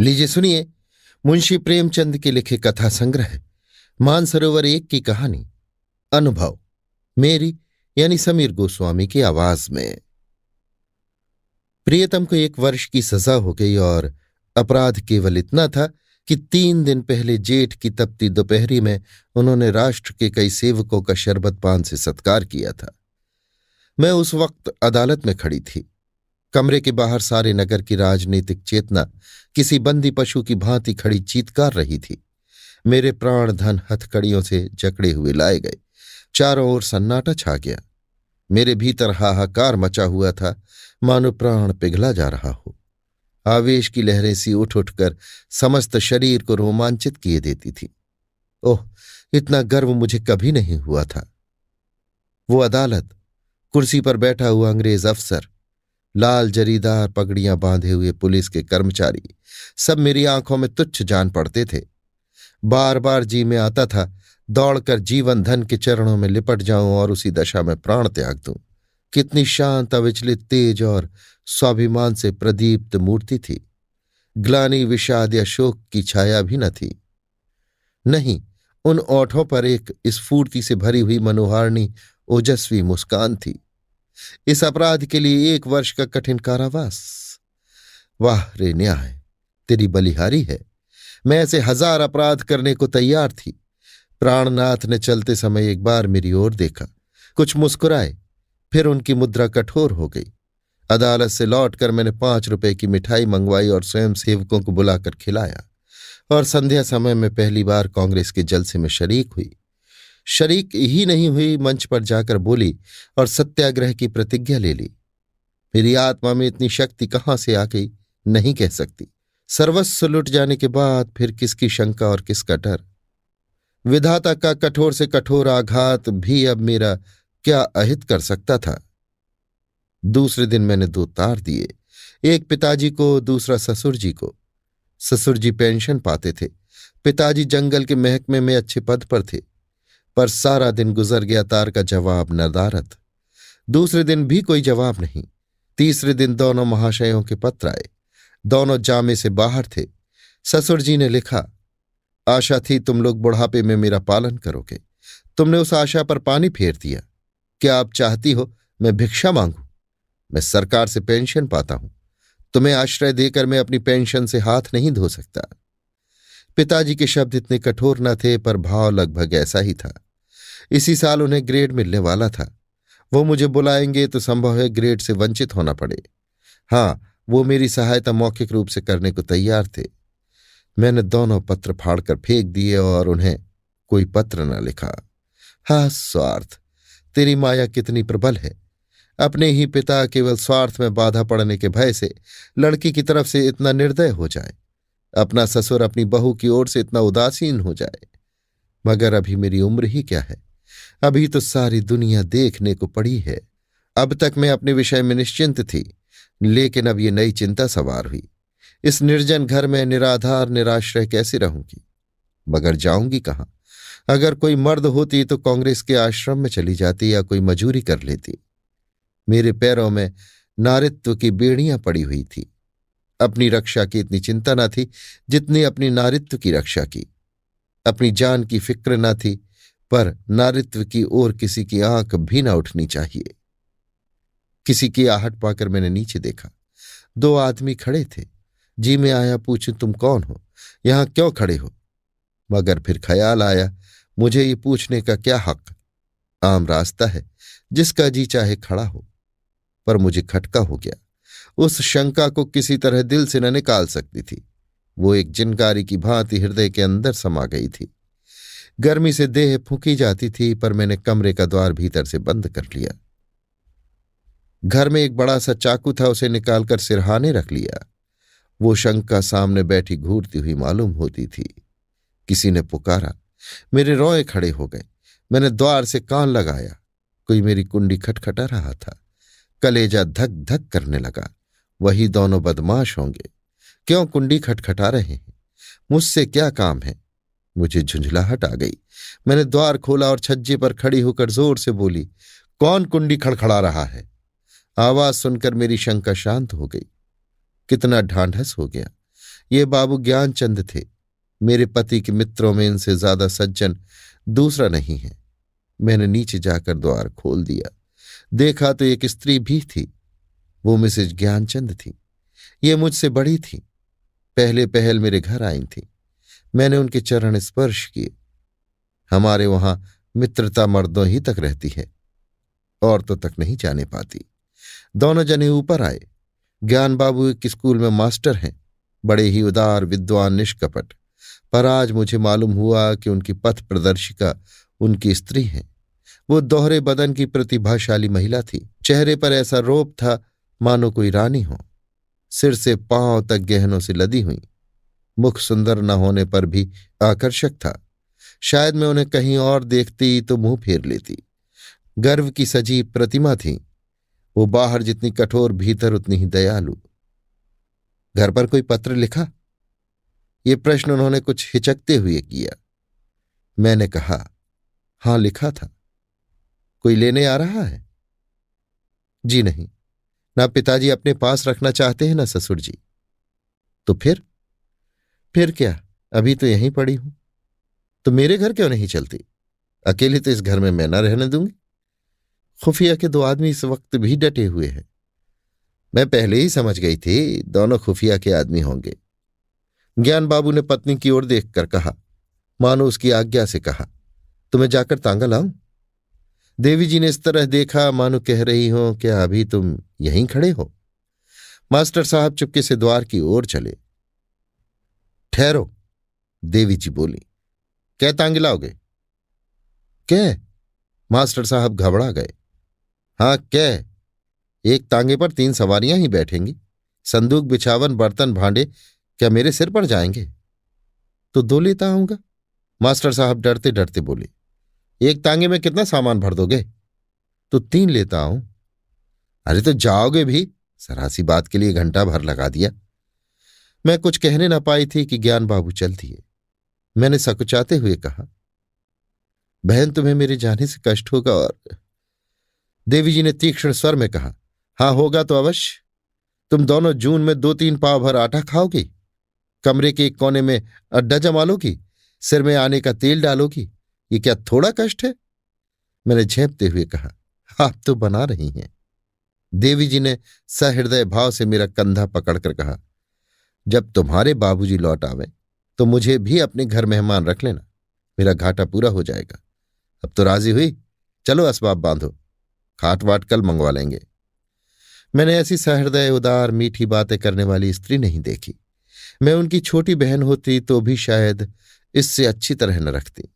लीजिए, सुनिए। मुंशी प्रेमचंद के लिखे कथा संग्रह, मानसरोवर एक की कहानी, अनुभव, मेरी, यानी समीर गोस्वामी की आवाज़ में। प्रियतम को एक वर्ष की सजा हो गई और अपराध केवल इतना था कि तीन दिन पहले जेठ की तपती दोपहरी में उन्होंने राष्ट्र के कई सेवकों का शरबत पान से सत्कार किया था। मैं उस वक्त अदालत में खड़ी थी। कमरे के बाहर सारे नगर की राजनीतिक चेतना किसी बंदी पशु की भांति खड़ी चीतकार रही थी। मेरे प्राण धन हथकड़ियों से जकड़े हुए लाए गए। चारों ओर सन्नाटा छा गया। मेरे भीतर हाहाकार मचा हुआ था। मानो प्राण पिघला जा रहा हो। आवेश की लहरें सी उठ उठकर समस्त शरीर को रोमांचित किए देती थी। ओह, इतना गर्व मुझे कभी नहीं हुआ था। वो अदालत, कुर्सी पर बैठा हुआ अंग्रेज़ अफसर लाल जरीदार पगड़ियाँ बांधे हुए पुलिस के कर्मचारी, सब मेरी आँखों में तुच्छ जान पड़ते थे। बार बार जी में आता था, दौड़कर जीवन धन के चरणों में लिपट जाऊँ और उसी दशा में प्राण त्याग दूँ। कितनी शांत, अविचलित, तेज और स्वाभिमान से प्रदीप्त मूर्ति थी। ग्लानी, विषाद या शोक की छाया भी न थी। नहीं, उन ओठों पर एक स्फूर्ति से भरी हुई मनोहारणी, ओजस्वी मुस्कान थी। इस अपराध के लिए एक वर्ष का कठिन कारावास। वाह रे न्याय, तेरी बलिहारी है। मैं ऐसे हज़ार अपराध करने को तैयार थी। प्राणनाथ ने चलते समय एक बार मेरी ओर देखा। कुछ मुस्कुराए, फिर उनकी मुद्रा कठोर हो गई। अदालत से लौटकर मैंने पाँच रुपए की मिठाई मंगवाई और स्वयं सेवकों को बुलाकर खिलाया। और संध्या समय में पहली बार कांग्रेस के जलसे में शरीक हुई। शरीक ही नहीं हुई मंच पर जाकर बोली और सत्याग्रह की प्रतिज्ञा ले ली। मेरी आत्मा में इतनी शक्ति कहाँ से आ गई? नहीं कह सकती। सर्वस्व लुट जाने के बाद फिर किसकी शंका और किसका डर? विधाता का कठोर से कठोर आघात भी अब मेरा क्या अहित कर सकता था? दूसरे दिन मैंने दो तार दिए, एक पिताजी को, दूसरा ससुर जी को। ससुर जी पेंशन पाते थे। पिताजी जंगल के महकमे में अच्छे पद पर थे। पर सारा दिन गुजर गया तार का जवाब नदारत दूसरे दिन भी कोई जवाब नहीं। तीसरे दिन दोनों महाशयों के पत्र आए। दोनों जामे से बाहर थे। ससुर जी ने लिखा, आशा थी तुम लोग बुढ़ापे में मेरा पालन करोगे। तुमने उस आशा पर पानी फेर दिया। क्या आप चाहती हो मैं भिक्षा मांगू? मैं सरकार से पेंशन पाता हूँ। तुम्हें आश्रय देकर मैं अपनी पेंशन से हाथ नहीं धो सकता। पिताजी के शब्द इतने कठोर न थे, पर भाव लगभग ऐसा ही था। इसी साल उन्हें ग्रेड मिलने वाला था। वो मुझे बुलाएँगे तो संभव है ग्रेड से वंचित होना पड़े। हाँ वो मेरी सहायता मौखिक रूप से करने को तैयार थे। मैंने दोनों पत्र फाड़कर फेंक दिए और उन्हें कोई पत्र न लिखा। हा, स्वार्थ। तेरी माया कितनी प्रबल है। अपने ही पिता केवल स्वार्थ में बाधा पड़ने के भय से लड़की की तरफ़ से इतना निर्दय हो जाए। अपना ससुर अपनी बहू की ओर से इतना उदासीन हो जाए। मगर अभी मेरी उम्र ही क्या है? अभी तो सारी दुनिया देखने को पड़ी है। अब तक मैं अपने विषय में निश्चिंत थी, लेकिन अब ये नई चिंता सवार हुई। इस निर्जन घर में निराधार, निराश्रय कैसे रहूँगी? मगर जाऊँगी कहाँ? अगर कोई मर्द होती तो कांग्रेस के आश्रम में चली जाती या कोई मजूरी कर लेती। मेरे पैरों में नारित्व की बेड़ियाँ पड़ी हुई थी। अपनी रक्षा की इतनी चिंता न थी जितनी अपनी नारित्व की रक्षा की। अपनी जान की फ़िक्र न थी, पर नारित्व की ओर किसी की आँख भी ना उठनी चाहिए। किसी की आहट पाकर मैंने नीचे देखा। दो आदमी खड़े थे। जी में आया, पूछूँ, तुम कौन हो? यहाँ क्यों खड़े हो? मगर फिर ख्याल आया, मुझे ये पूछने का क्या हक? आम रास्ता है, जिसका जी चाहे खड़ा हो, पर मुझे खटका हो गया। उस शंका को किसी तरह दिल से न निकाल सकती थी। वो एक जिनकारी की भांति हृदय के अंदर समा गई थी। गर्मी से देह फूकी जाती थी, पर मैंने कमरे का द्वार भीतर से बंद कर लिया। घर में एक बड़ा सा चाकू था, उसे निकालकर सिरहाने रख लिया। वो शंका सामने बैठी घूरती हुई मालूम होती थी। किसी ने पुकारा, मेरे रोए खड़े हो गए। मैंने द्वार से कान लगाया। कोई मेरी कुंडी खटखटा रहा था। कलेजा धक धक करने लगा। वही दोनों बदमाश होंगे। क्यों कुंडी खटखटा रहे हैं? मुझसे क्या काम है? मुझे झुंझलाहट आ गई। मैंने द्वार खोला और छज्जे पर खड़ी होकर ज़ोर से बोली, कौन कुंडी खड़खड़ा रहा है? आवाज़ सुनकर मेरी शंका शांत हो गई। कितना ढांढस हो गया। ये बाबू ज्ञानचंद थे। मेरे पति के मित्रों में इनसे ज़्यादा सज्जन दूसरा नहीं है। मैंने नीचे जाकर द्वार खोल दिया। देखा तो एक स्त्री भी थी। वो मिसेज ज्ञानचंद थी। ये मुझसे बड़ी थी। पहले पहल मेरे घर आई थी। मैंने उनके चरण स्पर्श किए। हमारे वहाँ मित्रता मर्दों ही तक रहती है। औरतों तक नहीं जाने पाती। दोनों जने ऊपर आए। ज्ञान बाबू एक स्कूल में मास्टर हैं। बड़े ही उदार, विद्वान, निष्कपट। पर आज मुझे मालूम हुआ कि उनकी पथ प्रदर्शिका उनकी स्त्री है। वो दोहरे बदन की प्रतिभाशाली महिला थी। चेहरे पर ऐसा रोप था मानो कोई रानी हो। सिर से पाँव तक गहनों से लदी हुई। मुख सुंदर न होने पर भी आकर्षक था। शायद मैं उन्हें कहीं और देखती तो मुँह फेर लेती। गर्व की सजीव प्रतिमा थी। वो बाहर जितनी कठोर, भीतर उतनी ही दयालु। घर पर कोई पत्र लिखा? ये प्रश्न उन्होंने कुछ हिचकते हुए किया। मैंने कहा, हाँ, लिखा था। कोई लेने आ रहा है? जी नहीं। ना पिताजी अपने पास रखना चाहते हैं ना ससुर जी। तो फिर? फिर क्या? अभी तो यहीं पड़ी हूँ। तो मेरे घर क्यों नहीं चलती? अकेले तो इस घर में मैं ना रहने दूँगी। खुफिया के दो आदमी इस वक्त भी डटे हुए हैं। मैं पहले ही समझ गई थी, दोनों खुफिया के आदमी होंगे। ज्ञान बाबू ने पत्नी की ओर देखकर कहा, मानो उसकी आज्ञा से कहा, तुम्हें जाकर तांगा लाऊं? देवी जी ने इस तरह देखा, मानो कह रही हो, क्या अभी तुम यहीं खड़े हो? मास्टर साहब चुपके से द्वार की ओर चले। ठहरो, देवी जी बोली। क्या तांगे लाओगे क्या मास्टर साहब घबरा गए। हाँ क्या एक तांगे पर तीन सवारियाँ ही बैठेंगी। संदूक, बिछावन, बर्तन, भांडे, क्या मेरे सिर पर जाएँगे? तो दो लेता आऊँगा? मास्टर साहब डरते डरते बोले। एक तांगे में कितना सामान भर दोगे? तो तीन लेता आऊँ अरे तो जाओगे भी? सरासी बात के लिए घंटा भर लगा दिया। मैं कुछ कहने ना पाई थी कि ज्ञान बाबू चल दिए। मैंने सकुचाते हुए कहा, बहन, तुम्हें मेरे जाने से कष्ट होगा और देवी जी ने तीक्ष्ण स्वर में कहा, हाँ, होगा तो अवश्य। तुम दोनों जून में दो तीन पाव भर आटा खाओगी? कमरे के एक कोने में अड्डा जमा लोगी? सिर में आने का तेल डालोगी? ये क्या थोड़ा कष्ट है? मैंने झेपते हुए कहा, आप तो बना रही हैं। देवी जी ने सहृदय भाव से मेरा कंधा पकड़कर कहा, जब तुम्हारे बाबूजी लौट आवे तो मुझे भी अपने घर मेहमान रख लेना। मेरा घाटा पूरा हो जाएगा। अब तो राज़ी हुई? चलो असबाब बांधो। खाट वाट कल मंगवा लेंगे। मैंने ऐसी सहृदय, उदार, मीठी बातें करने वाली स्त्री नहीं देखी। मैं उनकी छोटी बहन होती तो भी शायद इससे अच्छी तरह न रखती।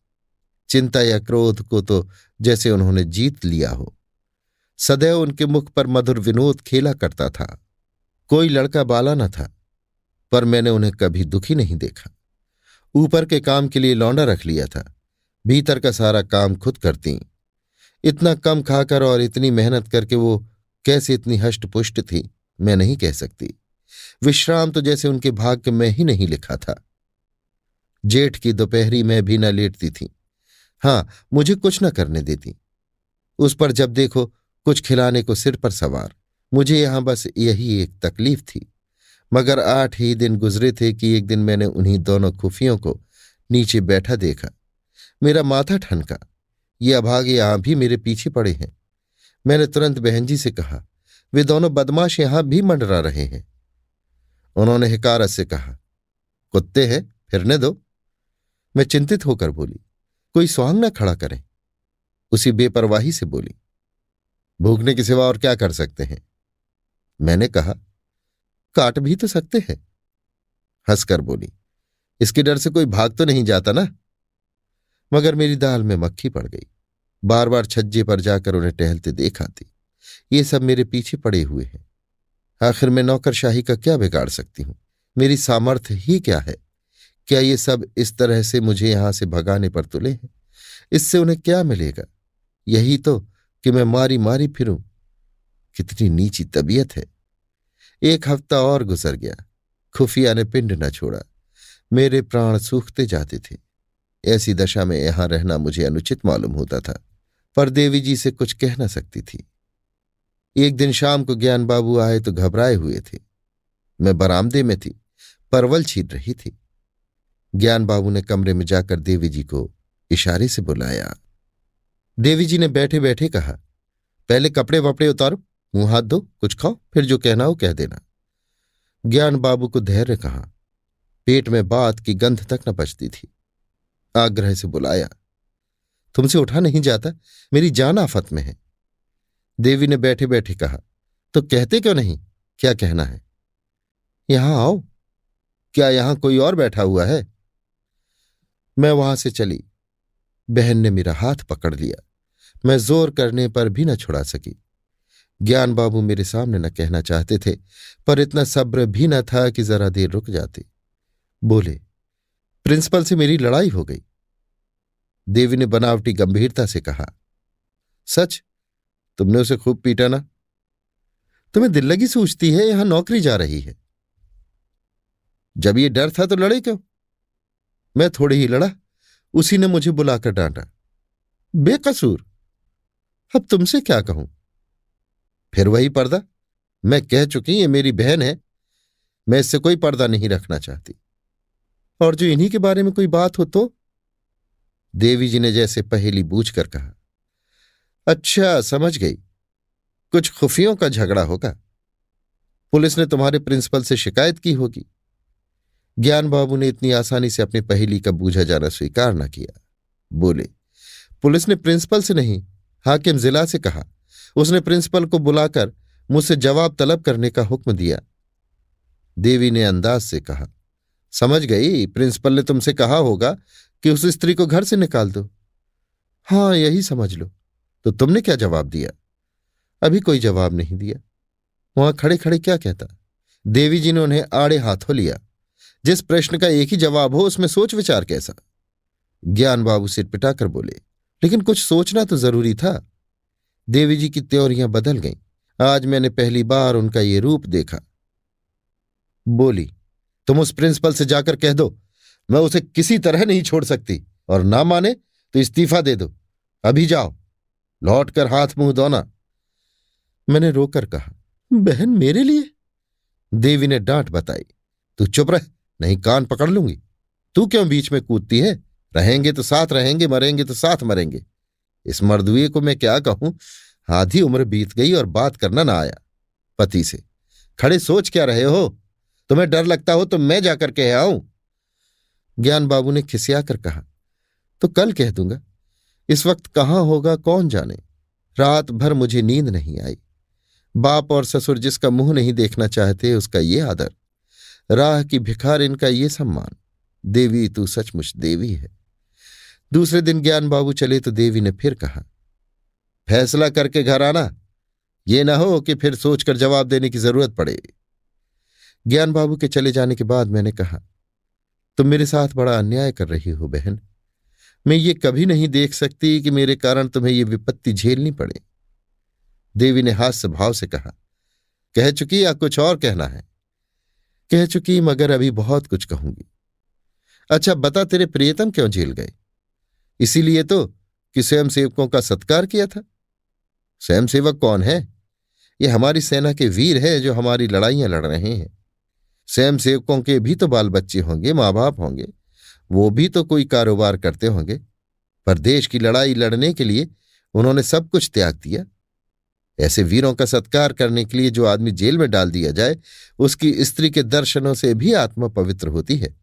चिंता या क्रोध को तो जैसे उन्होंने जीत लिया हो। सदैव उनके मुख पर मधुर विनोद खेला करता था। कोई लड़का बाला न था, पर मैंने उन्हें कभी दुखी नहीं देखा। ऊपर के काम के लिए लौंडा रख लिया था, भीतर का सारा काम खुद करती। इतना कम खाकर और इतनी मेहनत करके वो कैसे इतनी हष्टपुष्ट थी, मैं नहीं कह सकती। विश्राम तो जैसे उनके भाग्य में ही नहीं लिखा था। जेठ की दोपहरी में भी न लेटती थी। हाँ, मुझे कुछ न करने देती। उस पर जब देखो, कुछ खिलाने को सिर पर सवार। मुझे यहाँ बस यही एक तकलीफ़ थी। मगर आठ ही दिन गुजरे थे कि एक दिन मैंने उन्हीं दोनों खुफियों को नीचे बैठा देखा। मेरा माथा ठनका। ये अभागे यहाँ भी मेरे पीछे पड़े हैं। मैंने तुरंत बहन जी से कहा, वे दोनों बदमाश यहाँ भी मंडरा रहे हैं। उन्होंने हिकारत से कहा, कुत्ते हैं, फिरने दो। मैं चिंतित होकर बोली कोई स्वांग न खड़ा करें। उसी बेपरवाही से बोली भूखने के सिवा और क्या कर सकते हैं? मैंने कहा, काट भी तो सकते हैं। हंसकर बोली, इसके डर से कोई भाग तो नहीं जाता ना? मगर मेरी दाल में मक्खी पड़ गई। बार बार छज्जे पर जाकर उन्हें टहलते देखा थी ये सब मेरे पीछे पड़े हुए हैं। आखिर मैं नौकरशाही का क्या बिगाड़ सकती हूँ? मेरी सामर्थ्य ही क्या है? क्या ये सब इस तरह से मुझे यहाँ से भगाने पर तुले हैं? इससे उन्हें क्या मिलेगा? यही तो कि मैं मारी मारी फिरूं। कितनी नीची तबीयत है। एक हफ़्ता और गुजर गया। खुफिया ने पिंड न छोड़ा। मेरे प्राण सूखते जाते थे। ऐसी दशा में यहाँ रहना मुझे अनुचित मालूम होता था, पर देवी जी से कुछ कह न सकती थी। एक दिन शाम को ज्ञान बाबू आए तो घबराए हुए थे। मैं बरामदे में थी, परवल छीन रही थी। ज्ञान बाबू ने कमरे में जाकर देवी जी को इशारे से बुलाया। देवी जी ने बैठे बैठे कहा, पहले कपड़े वपड़े उतारो, मुँह हाथ दो कुछ खाओ, फिर जो कहना हो कह देना। ज्ञान बाबू को धैर्य कहा, पेट में बात की गंध तक न बचती थी। आग्रह से बुलाया, तुमसे उठा नहीं जाता, मेरी जान आफत में है। देवी ने बैठे बैठे कहा तो कहते क्यों नहीं? क्या कहना है? यहाँ आओ। क्या यहाँ कोई और बैठा हुआ है? मैं वहाँ से चली। बहन ने मेरा हाथ पकड़ लिया। मैं ज़ोर करने पर भी न छुड़ा सकी। ज्ञान बाबू मेरे सामने न कहना चाहते थे, पर इतना सब्र भी न था कि जरा देर रुक जाते। बोले, प्रिंसिपल से मेरी लड़ाई हो गई। देवी ने बनावटी गंभीरता से कहा, सच? तुमने उसे खूब पीटा ना? तुम्हें दिल लगी सूझती है, यहाँ नौकरी जा रही है। जब ये डर था तो लड़े क्यों? मैं थोड़ी ही लड़ा। उसी ने मुझे बुलाकर डांटा। बेकसूर, अब तुमसे क्या कहूँ? फिर वही पर्दा। मैं कह चुकी ये मेरी बहन है। मैं इससे कोई पर्दा नहीं रखना चाहती। और जो इन्हीं के बारे में कोई बात हो तो? देवी जी ने जैसे पहेली बूझ कर कहा। अच्छा समझ गई। कुछ खुफियों का झगड़ा होगा। पुलिस ने तुम्हारे प्रिंसिपल से शिकायत की होगी। ज्ञान बाबू ने इतनी आसानी से अपनी पहेली का बूझा जाना स्वीकार न किया। बोले, पुलिस ने प्रिंसिपल से नहीं, हाकिम जिला से कहा। उसने प्रिंसिपल को बुलाकर मुझसे जवाब तलब करने का हुक्म दिया। देवी ने अंदाज से कहा, समझ गई, प्रिंसिपल ने तुमसे कहा होगा कि उस स्त्री को घर से निकाल दो। हाँ यही समझ लो। तो तुमने क्या जवाब दिया? अभी कोई जवाब नहीं दिया। वहाँ खड़े खड़े क्या कहता? देवी जी ने उन्हें आड़े हाथों लिया। जिस प्रश्न का एक ही जवाब हो, उसमें सोच विचार कैसा? ज्ञान बाबू सिर पिटाकर बोले, लेकिन कुछ सोचना तो ज़रूरी था। देवी जी की त्योरियाँ बदल गईं। आज मैंने पहली बार उनका ये रूप देखा। बोली, तुम उस प्रिंसिपल से जाकर कह दो, मैं उसे किसी तरह नहीं छोड़ सकती, और ना माने तो इस्तीफा दे दो। अभी जाओ, लौट कर हाथ मुँह धोना। मैंने रोकर कहा, बहन मेरे लिए? देवी ने डांट बताई, तू चुप रह नहीं कान पकड़ लूँगी। तू क्यों बीच में कूदती है? रहेंगे तो साथ, रहेंगे, मरेंगे तो साथ मरेंगे। इस मर्दुए को मैं क्या कहूँ? आधी उम्र बीत गई और बात करना ना आया, पति से। खड़े सोच क्या रहे हो? तुम्हें डर लगता हो तो मैं जाकर कह आऊँ। ज्ञान बाबू ने खिसिया कर कहा तो कल कह दूँगा। इस वक्त कहाँ होगा, कौन जाने? रात भर मुझे नींद नहीं आई। बाप और ससुर जिसका मुँह नहीं देखना चाहते, उसका ये आदर। राह की भिखार इनका ये सम्मान, देवी तू सचमुच देवी है। दूसरे दिन ज्ञान बाबू चले तो देवी ने फिर कहा, फैसला करके घर आना। ये ना हो कि फिर सोचकर जवाब देने की ज़रूरत पड़े। ज्ञान बाबू के चले जाने के बाद मैंने कहा, तुम मेरे साथ बड़ा अन्याय कर रही हो बहन। मैं ये कभी नहीं देख सकती कि मेरे कारण तुम्हें ये विपत्ति झेलनी पड़े। देवी ने हास्य भाव से कहा, कह चुकी या कुछ और कहना है? कह चुकी, मगर अभी बहुत कुछ कहूँगी। अच्छा बता तेरे प्रियतम क्यों झेल गए? इसीलिए तो कि स्वयं सेवकों का सत्कार किया था। स्वयं सेवक कौन है? ये हमारी सेना के वीर है जो हमारी लड़ाइयाँ लड़ रहे हैं। स्वयं सेवकों के भी तो बाल बच्चे होंगे माँ बाप होंगे। वो भी तो कोई कारोबार करते होंगे। पर देश की लड़ाई लड़ने के लिए उन्होंने सब कुछ त्याग दिया। ऐसे वीरों का सत्कार करने के लिए जो आदमी जेल में डाल दिया जाए, उसकी स्त्री के दर्शनों से भी आत्मा पवित्र होती है।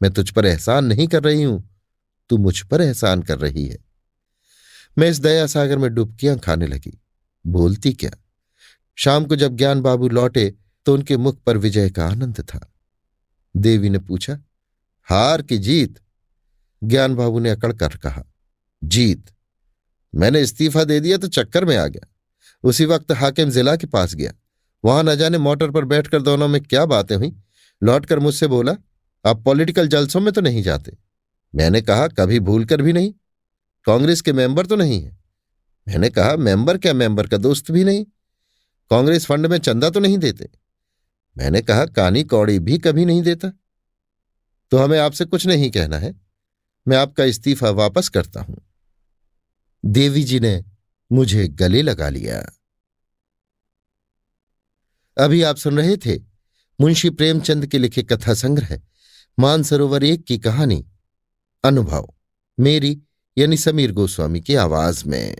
मैं तुझ पर एहसान नहीं कर रही हूँ, तू मुझ पर एहसान कर रही है। मैं इस दया सागर में डुबकियाँ खाने लगी। बोलती क्या? शाम को जब ज्ञान बाबू लौटे तो उनके मुख पर विजय का आनंद था। देवी ने पूछा, हार की जीत? ज्ञान बाबू ने अकड़ कर कहा, जीत। मैंने इस्तीफा दे दिया तो चक्कर में आ गया। उसी वक्त हाकिम जिला के पास गया। वहाँ न जाने मोटर पर बैठकर दोनों में क्या बातें हुई। लौटकर मुझसे बोला, आप पॉलिटिकल जलसों में तो नहीं जाते? मैंने कहा, कभी भूल कर भी नहीं। कांग्रेस के मेंबर तो नहीं है। मैंने कहा, मेंबर क्या, मेंबर का दोस्त भी नहीं? कांग्रेस फंड में चंदा तो नहीं देते? मैंने कहा, कानी कौड़ी भी कभी नहीं देता। तो हमें आपसे कुछ नहीं कहना है। मैं आपका इस्तीफा वापस करता हूँ। देवी जी ने मुझे गले लगा लिया। अभी आप सुन रहे थे मुंशी प्रेमचंद के लिखे कथा संग्रह, मानसरोवर एक की कहानी, अनुभव, मेरी यानी समीर गोस्वामी की आवाज़ में।